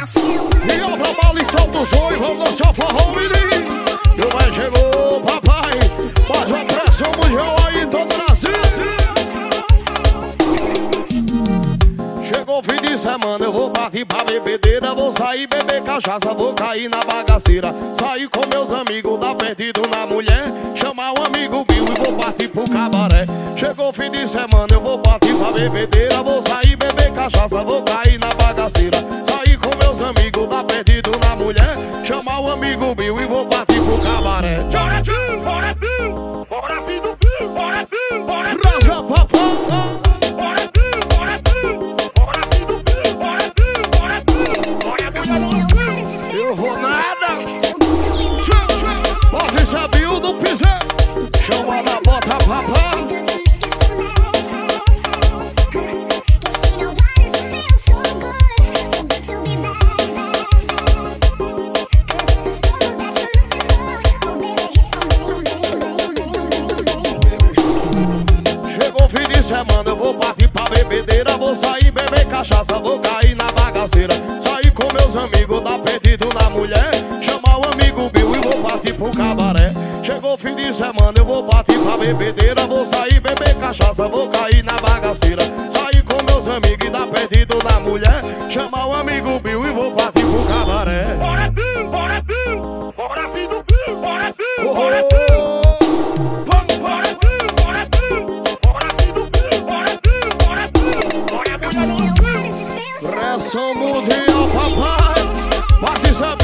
E ó, pra bala e solta o sonho, vamos dançar forró, menino. E o vai chegou, papai. Faz uma pressão mundial aí todo Brasil. Chegou fim de semana, eu vou partir pra bebedeira Vou sair beber cachaça, vou cair na bagaceira Sair com meus amigos, dar perdido na mulher Chamar um amigo meu e vou partir pro cabaré Chegou fim de semana, eu vou partir pra bebedeira Vou sair beber cachaça, vou perdido na mulher Chamar um amigo meu e vou partir pro cabaré Bora, Bill! Bora, Bill! Bora, filho! Bora, Bill! Bora, filho! Bora, Bill! Eu vou nada Pode saber o do piseiro fim de semana, eu vou partir pra bebedeira Vou sair beber cachaça, vou cair na bagaceira. Sair com meus amigos, dar perdido na mulher. Chamar o amigo Bill e vou partir pro cabaré. Chegou fim de semana, eu vou partir pra bebedeira Vou sair beber cachaça, vou cair na bagaceira. Sair com meus amigos e dar perdido na mulher. Chamar o amigo Bill dia, papai. Mas isso é